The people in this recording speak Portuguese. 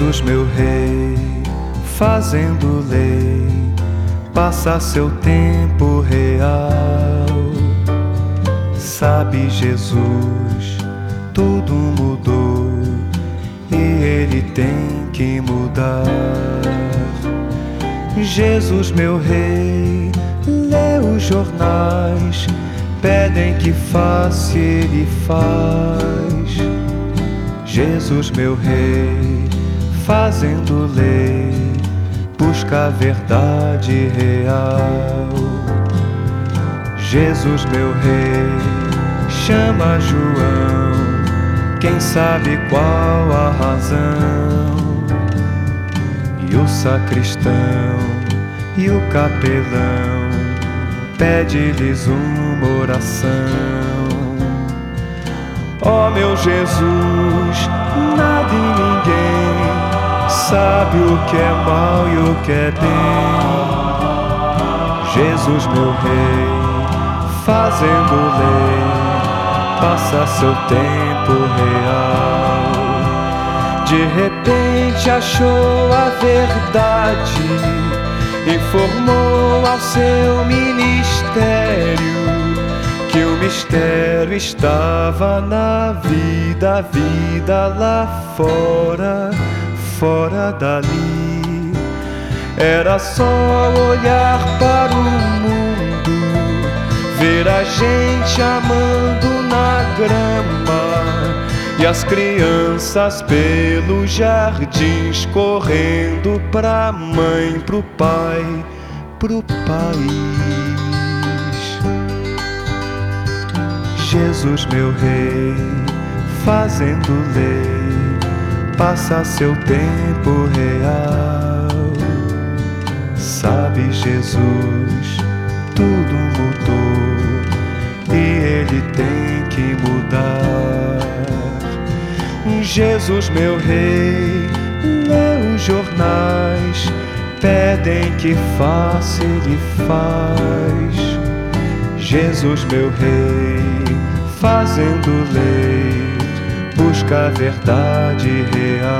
Jesus, meu rei, fazendo lei, passa seu tempo real. Sabe, Jesus, tudo mudou e ele tem que mudar. Jesus, meu rei, lê os jornais, pedem que faça ele faz. Jesus, meu rei, fazendo lei, busca a verdade real. Jesus, meu rei, chama João, quem sabe qual a razão. E o sacristão e o capelão pede-lhes uma oração. Ó oh, meu Jesus, nada e ninguém sabe o que é mal e o que é bem. Jesus, meu rei, fazendo lei, passa seu tempo real. De repente achou a verdade, informou ao seu ministério que o mistério estava na vida, vida lá fora, fora dali. Era só olhar para o mundo, ver a gente amando na grama e as crianças pelos jardins correndo pra mãe, pro pai, pro país. Jesus, meu rei, fazendo lei, passa seu tempo real. Sabe, Jesus, tudo mudou e ele tem que mudar. Jesus, meu rei, lê os jornais, pedem que faça, ele faz. Jesus, meu rei, fazendo lei, busca a verdade real.